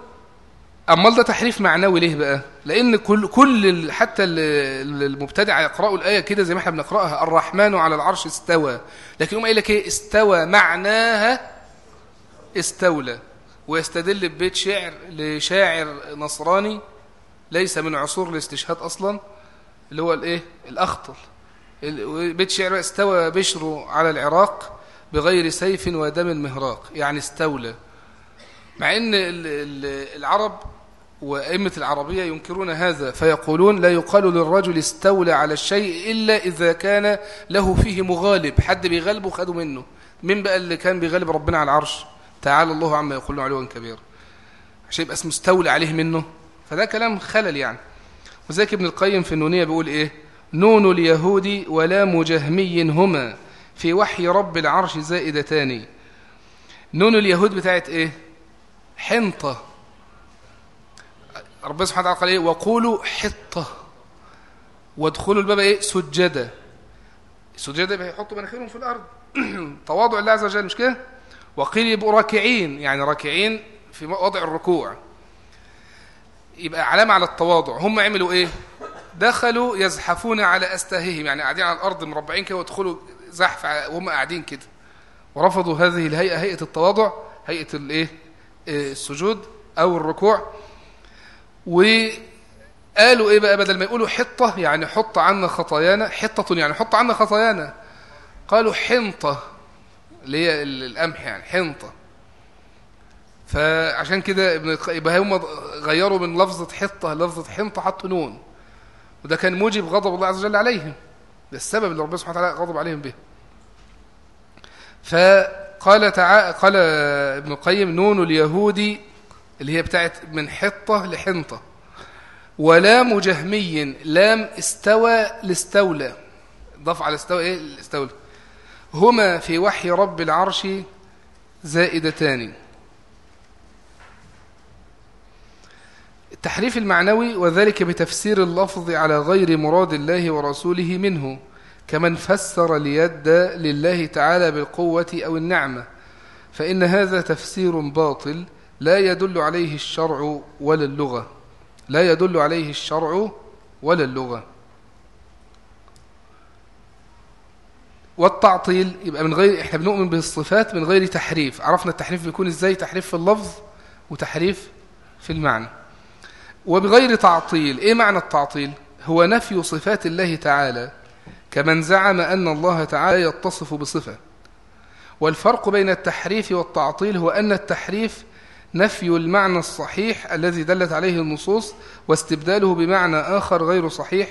أمال ده تحريف معنوي ليه بقى؟ لأن كل كل حتى المبتدع يقرأوا الآية كده زي ما إحنا بنقرأها الرحمن على العرش استوى. لكن هم قايل لك إيه؟ استوى معناها استولى. ويستدل ببيت شعر لشاعر نصراني ليس من عصور الاستشهاد أصلا اللي هو الإيه؟ الأخطل. بيت شعر استوى بشر على العراق بغير سيف ودم مهراق يعني استولى. مع إن العرب وأئمة العربية ينكرون هذا فيقولون لا يقال للرجل استولى على الشيء إلا إذا كان له فيه مغالب حد بيغلبه خده منه. من بقى اللي كان بيغلب ربنا على العرش؟ تعالى الله عما يقولون علوا كبيرا عشان يبقى اسمه استولى عليه منه؟ فده كلام خلل يعني. وذلك ابن القيم في النونية بيقول إيه؟ نون اليهود ولا مجهمي هما في وحي رب العرش زائدتان. نون اليهود بتاعت إيه؟ حنطة. ربنا سبحانه وتعالى قال إيه؟ وقولوا حطة. وادخلوا الباب إيه؟ سجدة. سجدة بيحطوا مناخيرهم في الأرض. تواضع الله عز وجل مش كده؟ وقيل يبقوا راكعين. يعني راكعين في وضع الركوع. يبقى علامة على التواضع. هم عملوا إيه؟ دخلوا يزحفون على أستاههم. يعني قاعدين على الأرض مربعين كده وادخلوا زحف وهم قاعدين كده. ورفضوا هذه الهيئة. هيئة التواضع هيئة الإيه؟ السجود أو الركوع. وقالوا إيه بقى؟ بدل ما يقولوا حطة يعني حط عنا خطايانا. حطة يعني حط عنا خطايانا. قالوا حنطة اللي هي القمح يعني حنطة. فعشان كده ابن يبقى هم غيروا من لفظة حطة لفظة حنطة حطوا نون. وده كان موجب غضب الله عز وجل عليهم. ده السبب اللي ربنا سبحانه وتعالى غضب عليهم به. فقال تعالى قال ابن القيم نون اليهودي اللي هي بتاعت من حطة لحنطة. ولام جهمي لام استوى لاستولى. ضف على استوى إيه؟ الاستولى هما في وحي رب العرش زائدتان. التحريف المعنوي وذلك بتفسير اللفظ على غير مراد الله ورسوله منه كمن فسر اليد لله تعالى بالقوة أو النعمة فإن هذا تفسير باطل لا يدل عليه الشرع ولا اللغة. لا يدل عليه الشرع ولا اللغة. والتعطيل يبقى من غير إحنا بنؤمن بالصفات من غير تحريف. عرفنا التحريف بيكون إزاي؟ تحريف في اللفظ وتحريف في المعنى. وبغير تعطيل إيه معنى التعطيل؟ هو نفي صفات الله تعالى كمن زعم أن الله تعالى يتصف بصفة. والفرق بين التحريف والتعطيل هو أن التحريف نفي المعنى الصحيح الذي دلت عليه النصوص واستبداله بمعنى آخر غير صحيح.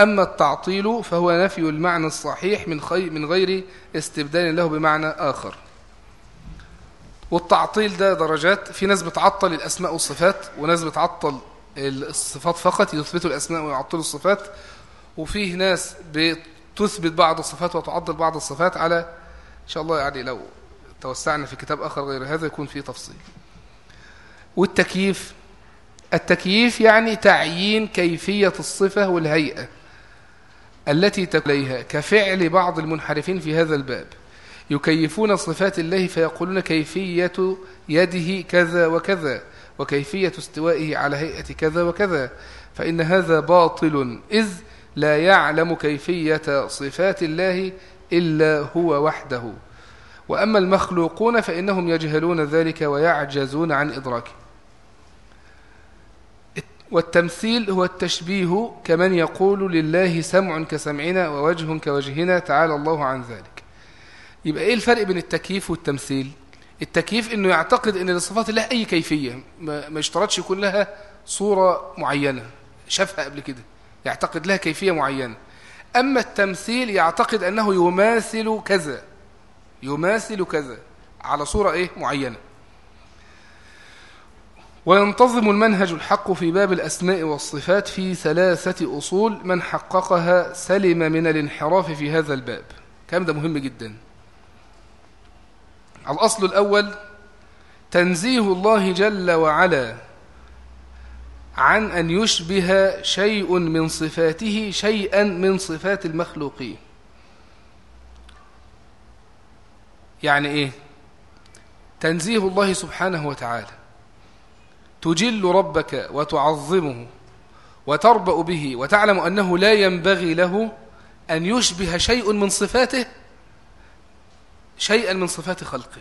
أما التعطيل فهو نفي المعنى الصحيح من, من غير استبدال له بمعنى آخر. والتعطيل ده درجات في ناس بتعطل الأسماء والصفات وناس بتعطل الصفات فقط يثبتوا الأسماء ويعطلوا الصفات. وفيه ناس بتثبت بعض الصفات وتعطل بعض الصفات على إن شاء الله يعني لو توسعنا في كتاب آخر غير هذا يكون فيه تفصيل. والتكييف التكييف يعني تعيين كيفية الصفة والهيئة التي تكليها كفعل بعض المنحرفين في هذا الباب. يكيفون صفات الله فيقولون كيفية يده كذا وكذا. وكيفية استوائه على هيئة كذا وكذا فإن هذا باطل إذ لا يعلم كيفية صفات الله إلا هو وحده. وأما المخلوقون فإنهم يجهلون ذلك ويعجزون عن إدراكه. والتمثيل هو التشبيه كمن يقول لله سمع كسمعنا ووجه كوجهنا تعالى الله عن ذلك. يبقى إيه الفرق بين التكييف والتمثيل؟ التكييف إنه يعتقد إن لصفات الله أي كيفية ما يشترطش يكون لها صورة معينة شافها قبل كده يعتقد لها كيفية معينة. أما التمثيل يعتقد أنه يماثل كذا يماثل كذا على صورة إيه؟ معينة. وينتظم المنهج الحق في باب الأسماء والصفات في ثلاثة أصول من حققها سلم من الانحراف في هذا الباب. كلام ده مهم جدا. الأصل الأول تنزيه الله جل وعلا عن أن يشبه شيء من صفاته شيئا من صفات المخلوقين يعني إيه؟ تنزيه الله سبحانه وتعالى. تجل ربك وتعظمه وتربأ به وتعلم أنه لا ينبغي له أن يشبه شيء من صفاته شيئا من صفات خلقه.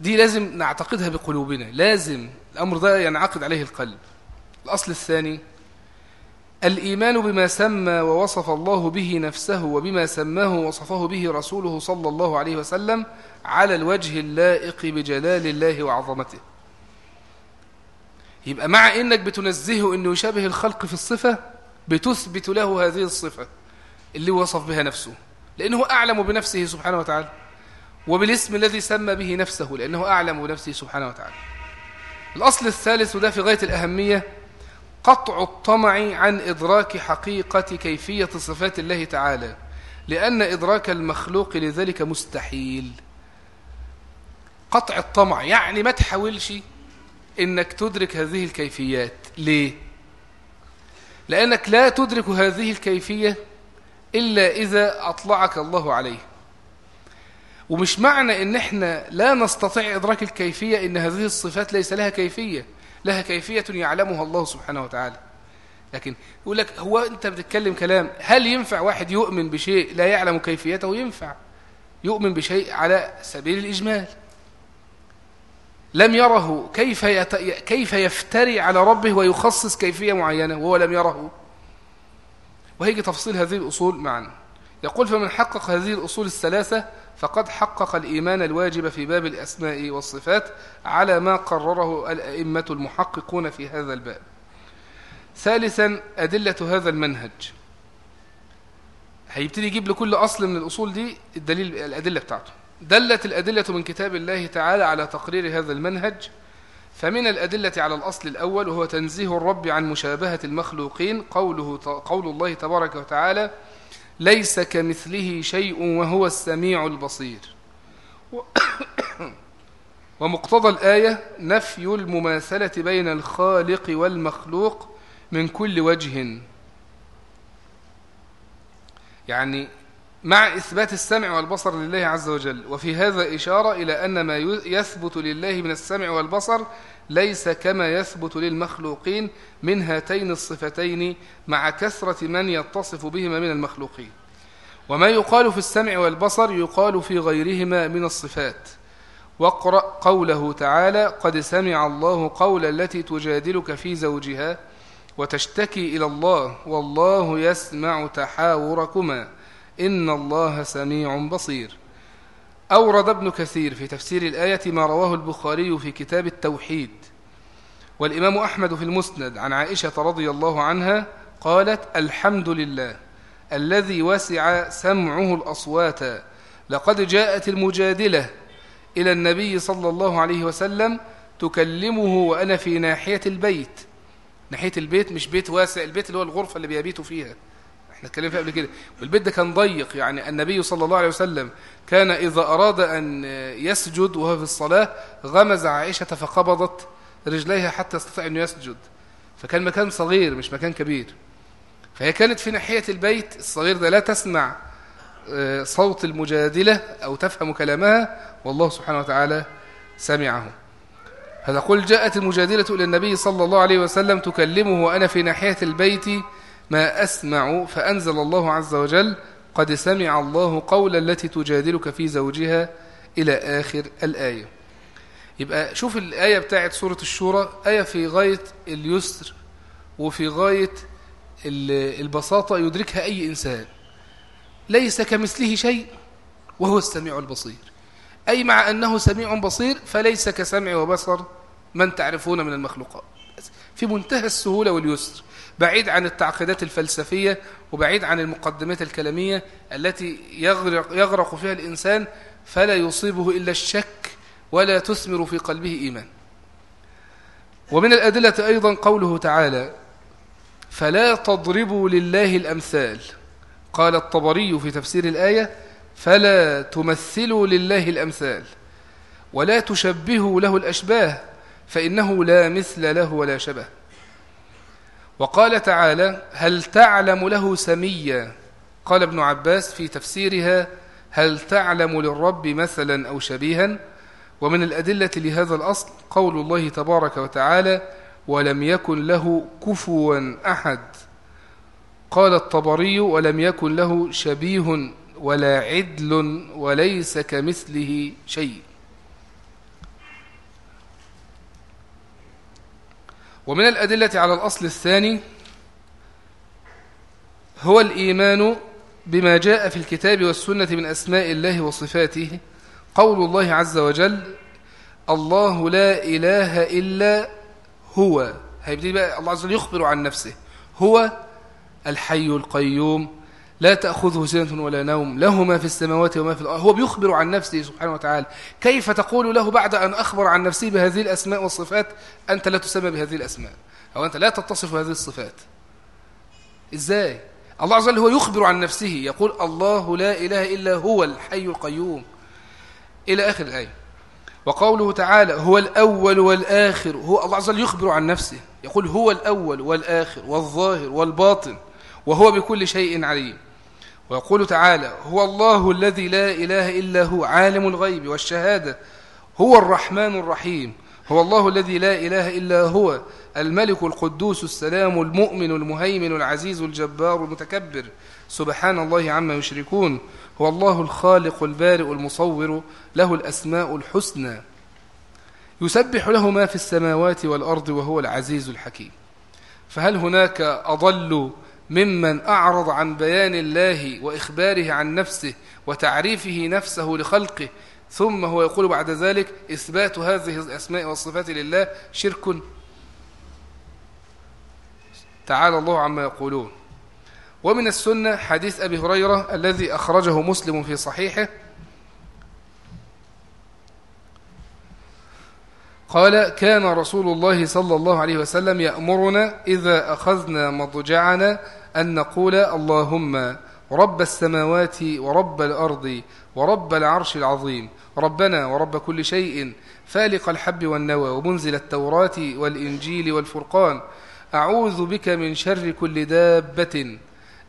دي لازم نعتقدها بقلوبنا. لازم الأمر ده ينعقد عليه القلب. الأصل الثاني الإيمان بما سمى ووصف الله به نفسه وبما سماه ووصفه به رسوله صلى الله عليه وسلم على الوجه اللائق بجلال الله وعظمته. يبقى مع إنك بتنزهه إنه يشابه الخلق في الصفة بتثبت له هذه الصفة اللي وصف بها نفسه. لأنه أعلم بنفسه سبحانه وتعالى وبالاسم الذي سمى به نفسه لأنه أعلم بنفسه سبحانه وتعالى. الأصل الثالث وده في غاية الأهمية قطع الطمع عن إدراك حقيقة كيفية صفات الله تعالى لأن إدراك المخلوق لذلك مستحيل. قطع الطمع يعني ما تحاولش إنك تدرك هذه الكيفيات. ليه؟ لأنك لا تدرك هذه الكيفية إلا إذا أطلعك الله عليه. ومش معنى إن إحنا لا نستطيع إدراك الكيفية إن هذه الصفات ليس لها كيفية. لها كيفية يعلمها الله سبحانه وتعالى. لكن يقول لك هو أنت بتتكلم كلام هل ينفع واحد يؤمن بشيء لا يعلم كيفيته؟ ينفع. يؤمن بشيء على سبيل الإجمال. لم يره كيف. كيف يفتري على ربه ويخصص كيفية معينة وهو لم يره؟ وهيجي تفصيل هذه الأصول معنا. يقول فمن حقق هذه الأصول الثلاثة فقد حقق الإيمان الواجب في باب الأسماء والصفات على ما قرره الأئمة المحققون في هذا الباب. ثالثا أدلة هذا المنهج. هيبتدي يجيب لكل أصل من الأصول دي الدليل الأدلة بتاعته. دلت الأدلة من كتاب الله تعالى على تقرير هذا المنهج فمن الأدلة على الأصل الأول وهو تنزيه الرب عن مشابهة المخلوقين قوله قول الله تبارك وتعالى ليس كمثله شيء وهو السميع البصير. ومقتضى الآية نفي المماثلة بين الخالق والمخلوق من كل وجه. يعني مع إثبات السمع والبصر لله عز وجل. وفي هذا إشارة إلى أن ما يثبت لله من السمع والبصر ليس كما يثبت للمخلوقين من هاتين الصفتين مع كثرة من يتصف بهما من المخلوقين. وما يقال في السمع والبصر يقال في غيرهما من الصفات. واقرأ قوله تعالى قد سمع الله قول التي تجادلك في زوجها وتشتكي إلى الله والله يسمع تحاوركما إن الله سميع بصير. أورد ابن كثير في تفسير الآية ما رواه البخاري في كتاب التوحيد. والإمام أحمد في المسند عن عائشة رضي الله عنها قالت الحمد لله الذي وسع سمعه الأصوات. لقد جاءت المجادلة إلى النبي صلى الله عليه وسلم تكلمه وأنا في ناحية البيت. ناحية البيت مش بيت واسع البيت اللي هو الغرفة اللي بيبيتوا فيها. إحنا اتكلمنا فيها قبل كده. والبيت ده كان ضيق يعني النبي صلى الله عليه وسلم كان إذا أراد أن يسجد وهو في الصلاة غمز عائشة فقبضت رجليها حتى يستطيع أن يسجد. فكان مكان صغير مش مكان كبير. فهي كانت في ناحية البيت الصغير ده لا تسمع آه، صوت المجادلة أو تفهم كلامها والله سبحانه وتعالى سمعه. قل جاءت المجادلة إلى النبي صلى الله عليه وسلم تكلمه وأنا في ناحية البيت ما أسمع فأنزل الله عز وجل قد سمع الله قول التي تجادلك في زوجها إلى آخر الآية. يبقى شوف الآية بتاعت سورة الشورى آية في غاية اليسر وفي غاية البساطة يدركها أي إنسان. ليس كمثله شيء وهو السميع البصير. أي مع أنه سميع بصير فليس كسمع وبصر من تعرفون من المخلوقات. في منتهى السهولة واليسر. بعيد عن التعقيدات الفلسفية وبعيد عن المقدمات الكلامية التي يغرق, يغرق فيها الإنسان فلا يصيبه إلا الشك ولا تثمر في قلبه إيمان. ومن الأدلة أيضا قوله تعالى فلا تضربوا لله الأمثال قال الطبري في تفسير الآية فلا تمثلوا لله الأمثال ولا تشبهوا له الأشباه فإنه لا مثل له ولا شبه وقال تعالى هل تعلم له سميا؟ قال ابن عباس في تفسيرها هل تعلم للرب مثلا أو شبيها؟ ومن الأدلة لهذا الأصل قول الله تبارك وتعالى ولم يكن له كفوا أحد. قال الطبري ولم يكن له شبيه ولا عدل وليس كمثله شيء. ومن الأدلة على الأصل الثاني هو الإيمان بما جاء في الكتاب والسنة من أسماء الله وصفاته. قول الله عز وجل الله لا إله إلا هو هيبتدي بقى الله عز وجل يخبر عن نفسه. هو الحي القيوم. لا تأخذه سنة ولا نوم له ما في السماوات وما في الأرض. هو بيخبر عن نفسه سبحانه وتعالى. كيف تقول له بعد أن أخبر عن نفسه بهذه الأسماء والصفات؟ أنت لا تسمى بهذه الأسماء. أو أنت لا تتصف هذه الصفات. إزاي؟ الله عز وجل هو يخبر عن نفسه. يقول الله لا إله إلا هو الحي القيوم. إلى آخر الآية. وقوله تعالى هو الأول والآخر. هو الله عز وجل يخبر عن نفسه. يقول هو الأول والآخر والظاهر والباطن. وهو بكل شيء عليم. ويقول تعالى هو الله الذي لا إله إلا هو عالم الغيب والشهادة هو الرحمن الرحيم هو الله الذي لا إله إلا هو الملك القدوس السلام المؤمن المهيمن العزيز الجبار المتكبر. سبحان الله عما يشركون هو الله الخالق البارئ المصور له الأسماء الحسنى. يسبح له ما في السماوات والأرض وهو العزيز الحكيم. فهل هناك أضل ممن أعرض عن بيان الله وإخباره عن نفسه وتعريفه نفسه لخلقه ثم هو يقول بعد ذلك إثبات هذه الأسماء والصفات لله شرك. تعالى الله عما يقولون. ومن السنة حديث أبي هريرة الذي أخرجه مسلم في صحيحه قال كان رسول الله صلى الله عليه وسلم يأمرنا إذا أخذنا مضجعنا أن نقول اللهم رب السماوات ورب الأرض ورب العرش العظيم ربنا ورب كل شيء فالق الحب والنوى ومنزل التوراة والإنجيل والفرقان أعوذ بك من شر كل دابة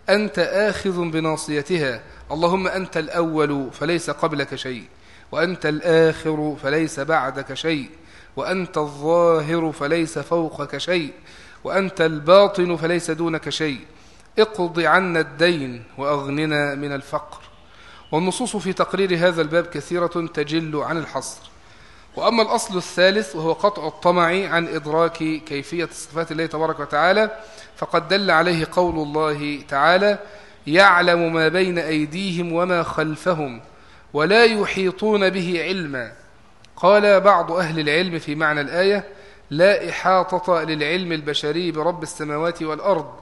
أنت آخذ بناصيتها اللهم أنت الأول فليس قبلك شيء وأنت الآخر فليس بعدك شيء. وأنت الظاهر فليس فوقك شيء وأنت الباطن فليس دونك شيء. اقض عنا الدين وأغننا من الفقر. والنصوص في تقرير هذا الباب كثيرة تجل عن الحصر. وأما الأصل الثالث وهو قطع الطمع عن إدراك كيفية صفات الله تبارك وتعالى فقد دل عليه قول الله تعالى يعلم ما بين أيديهم وما خلفهم ولا يحيطون به علما. قال بعض أهل العلم في معنى الآية لا إحاطة للعلم البشري برب السماوات والأرض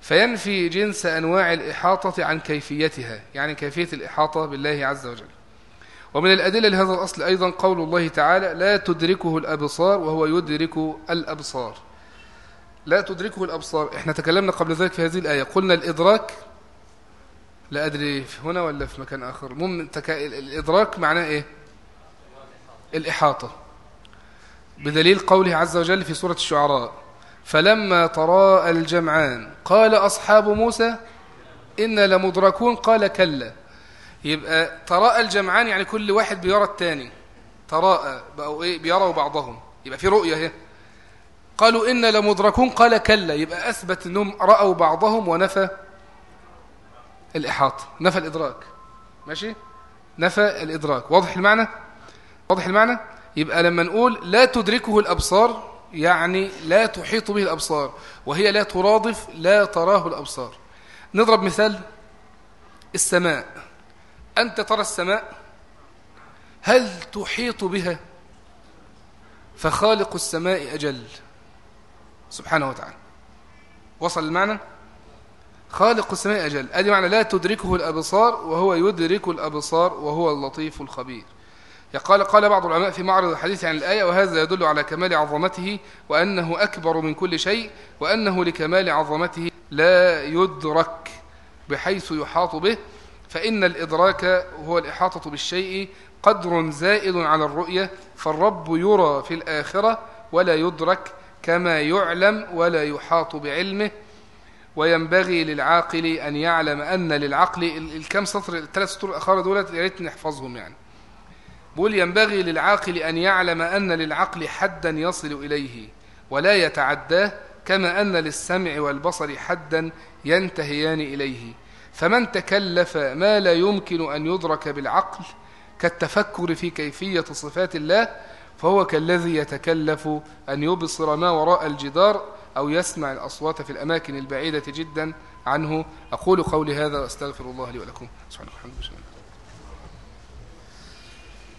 فينفي جنس أنواع الإحاطة عن كيفيتها يعني كيفية الإحاطة بالله عز وجل. ومن الأدلة لهذا الأصل أيضا قول الله تعالى لا تدركه الأبصار وهو يدرك الأبصار. لا تدركه الأبصار. إحنا تكلمنا قبل ذلك في هذه الآية. قلنا الإدراك لا أدري هنا ولا في مكان آخر. تك... الإدراك معناه إيه؟ الإحاطة بدليل قوله عز وجل في سورة الشعراء فلما تراءى الجمعان قال أصحاب موسى إن لمدركون؟ قال كلا. يبقى تراءى الجمعان يعني كل واحد بيرى الثاني تراءى بقوا إيه؟ بيروا بعضهم. يبقى في رؤية هي. قالوا إن لمدركون؟ قال كلا. يبقى أثبت أنهم رأوا بعضهم ونفى الإحاطة نفى الإدراك. ماشي؟ نفى الإدراك. واضح المعنى؟ واضح المعنى؟ يبقى لما نقول لا تدركه الأبصار يعني لا تحيط به الأبصار وهي لا ترادف لا تراه الأبصار. نضرب مثال السماء. أنت ترى السماء؟ هل تحيط بها؟ فخالق السماء أجل. سبحانه وتعالى. وصل المعنى؟ خالق السماء أجل. أدي معنى لا تدركه الأبصار وهو يدرك الأبصار وهو اللطيف الخبير. قال قال بعض العلماء في معرض الحديث عن الآية وهذا يدل على كمال عظمته وأنه أكبر من كل شيء وأنه لكمال عظمته لا يدرك بحيث يحاط به فإن الإدراك هو الإحاطة بالشيء قدر زائد على الرؤية فالرب يرى في الآخرة ولا يدرك كما يعلم ولا يحاط بعلمه وينبغي للعاقل أن يعلم أن للعقل الكام سطر الثلاث سطور الأخرى دولت يا ريت نحفظهم يعني. بقول ينبغي للعاقل أن يعلم أن للعقل حدا يصل إليه ولا يتعداه كما أن للسمع والبصر حدا ينتهيان إليه. فمن تكلف ما لا يمكن أن يدرك بالعقل كالتفكر في كيفية صفات الله فهو كالذي يتكلف أن يبصر ما وراء الجدار أو يسمع الأصوات في الأماكن البعيدة جدا عنه. أقول قولي هذا وأستغفر الله لي ولكم. سبحانه وتعالى